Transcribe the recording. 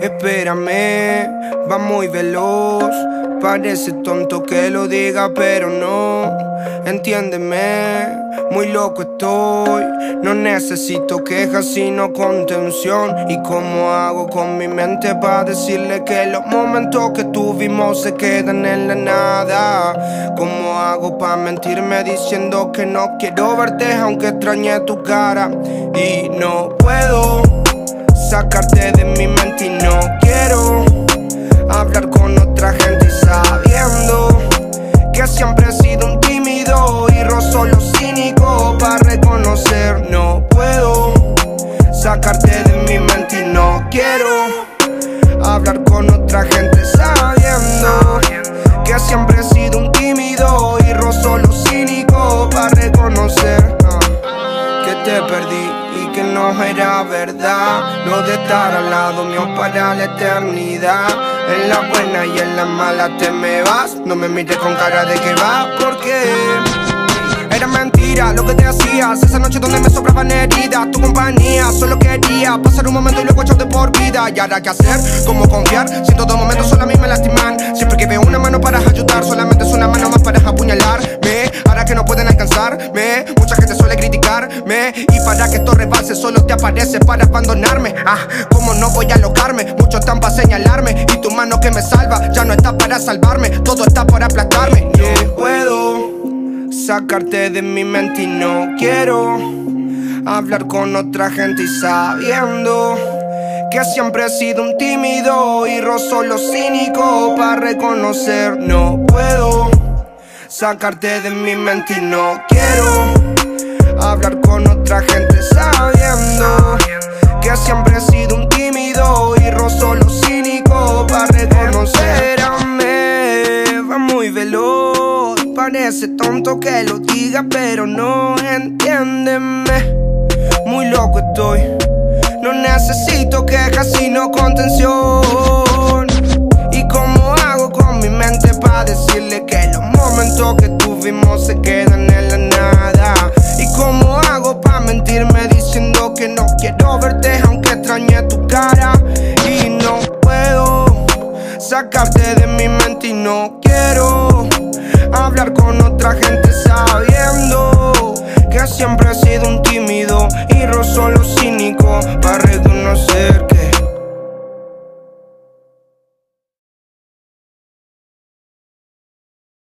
Espérame, va muy veloz. Parece tonto que lo diga, pero no. Entiéndeme, muy loco estoy. No necesito quejas, sino contención. ¿Y cómo hago con mi mente para decirle que los momentos que tuvimos se quedan en la nada? ¿Cómo hago para mentirme diciendo que no quiero verte aunque extrañe tu cara? Y no puedo sacarte de mi mente y no quiero hablar con otra gente sabiendo que siempre he sido un tímido y rozo lo cínico para reconocer no puedo sacarte de mi mente y no quiero hablar con otra gente sabiendo era verdad. Lo de estar al lado mío para la eternidad. En la buena y en la mala te me vas. No me mires con cara de que va porque era mentira lo que te hacías. Esa noche donde me sobraban heridas Tu compañía, solo quería Pasar un momento y luego de por vida. Y ahora qué hacer, cómo confiar para que esto rebase solo te aparece para abandonarme. Ah, cómo no voy a alocarme Muchos están para señalarme Y tu mano que me salva ya no está para salvarme Todo está para aplastarme. No puedo sacarte de mi mente y no quiero hablar con otra gente y sabiendo que siempre he sido un tímido y rozo lo cínico para reconocer. No puedo sacarte de mi mente y no quiero hablar con otra parece tonto que lo diga, pero no entiéndeme. Muy loco estoy, no necesito quejas sino contención. ¿Y cómo hago con mi mente para decirle que los momentos que tuvimos se quedan en la nada? ¿Y cómo hago para mentirme diciendo que no quiero verte aunque extrañe tu cara? Y no puedo sacarte de mi mente y no quiero hablar con otra gente sabiendo que siempre he sido un tímido y roso lo cínico. Para